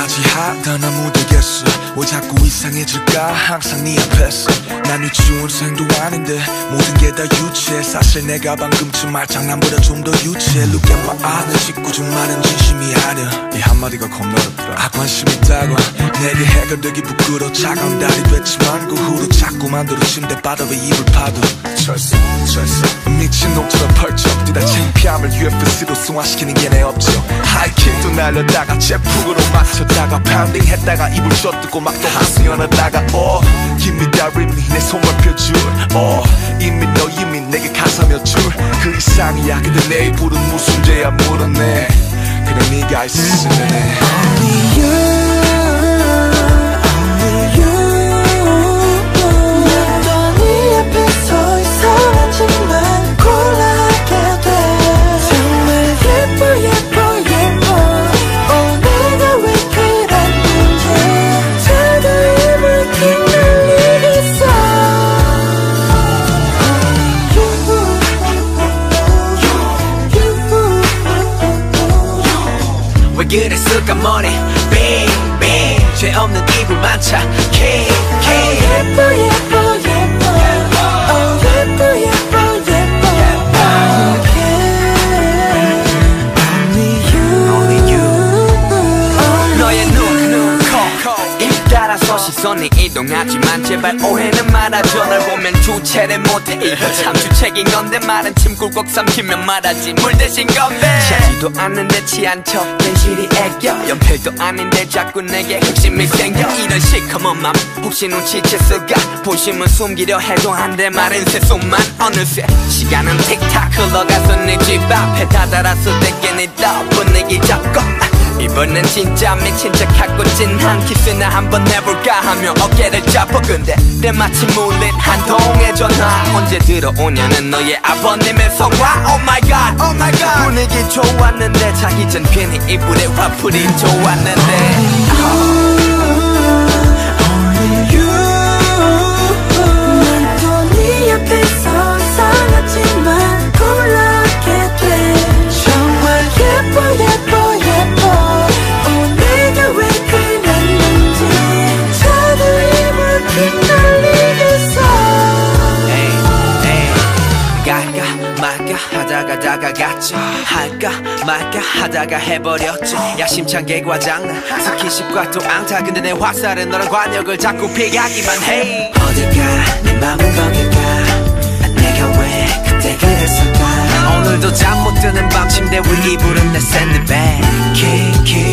끝까지 하다 나 무대 못되겠어. 왜 자꾸 이상해질까? 항상 네 앞에서. 난 유치원생도 아닌데 모든 게 다 유치해. 사실 내가 방금쯤 말장난보다 좀 더 유치해. Look at my eyes. 짓궂은 말은 진심이 아니야. 이 한마디가 겁나 어렵더라. 아 관심 있다고. 내게 해결되기 부끄러 차가운 달이 됐지만 그 후로 자꾸 만 들어 침대 바닥에 입을 파도. 철새 철새. 미친 놈처럼 펄쩍 뛰다 창피함을 UFC로 승화시키는 게 내 업적. 하이킥도 날렸다가 제품으로 맞췄다가 파운딩 했다가 입을 젖뜨고 막또 하수연하다가 어 Give me that rhythm 내 손을 펴줄 어 이미 너 이미 내게 가사 몇줄그 이상이야. 근데 내 입으로는 무슨 죄야 물어내 그래 네가 있으면 해 그랬을까 머리 빙빙 죄 없는 이불 만차. K K 이 이동하지만 제발 오해는 말아줘 널 보면 주체를 못해 참 주책인 건데 말은 침 꿀꺽 삼키면 말하지. 물 대신 건배. 취하지도 않는데 취한 척 괜시리 애껴. 연필도 아닌데 자꾸 내게 흑심이 생겨. 이런 시커먼 맘 혹시 눈치챘을까 보심은 숨기려 해도 한데 마른 새손만. 어느새 시간은 틱탁 흘러가서 내집 앞에 다다랐을 때께 네 분위기 잡고 이번엔 진짜 미친 척하고 찐한 키스나 한번 해볼까 하며 어깨를 잡고 근데 때마침 울린 한 통의 전화. 언제 들어오냐는 너의 아버님의 성화. Oh my god, oh my god. 분위기 좋았는데 자기 전 괜히 이불에 화풀이 좋았는데. 난 다가갔지 할까 말까 하다가 해버렸지. 야심찬 과장난 스킨십과 또 앙타. 근데 내 화살은 너랑 관역을 자꾸 피하기만 해. 어딜까? 내 맘은 거길까? 아, 내가 왜 그때 그랬을까? 오늘도 잠 못 드는 밤 침대 위 이불은 내 샌드백 키키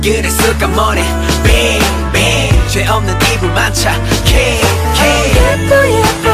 그랬을까 뭐니? 빙빙 죄 없는 이불 만차. 킹킹